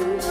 life.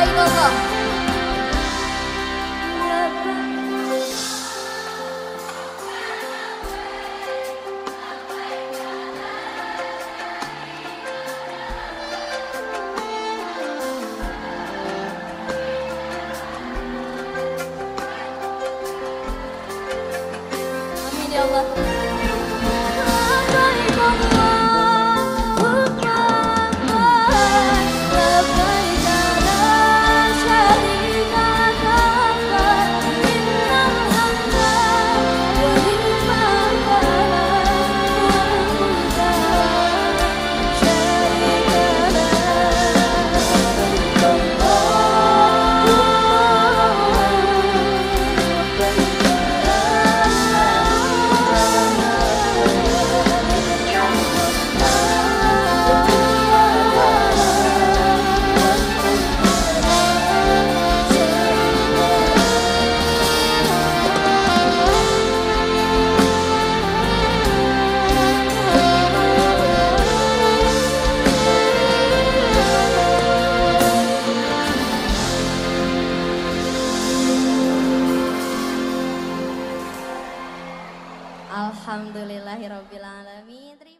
Sayın Allah. Amin ya Allah. Alhamdulillahirrahmanirrahim.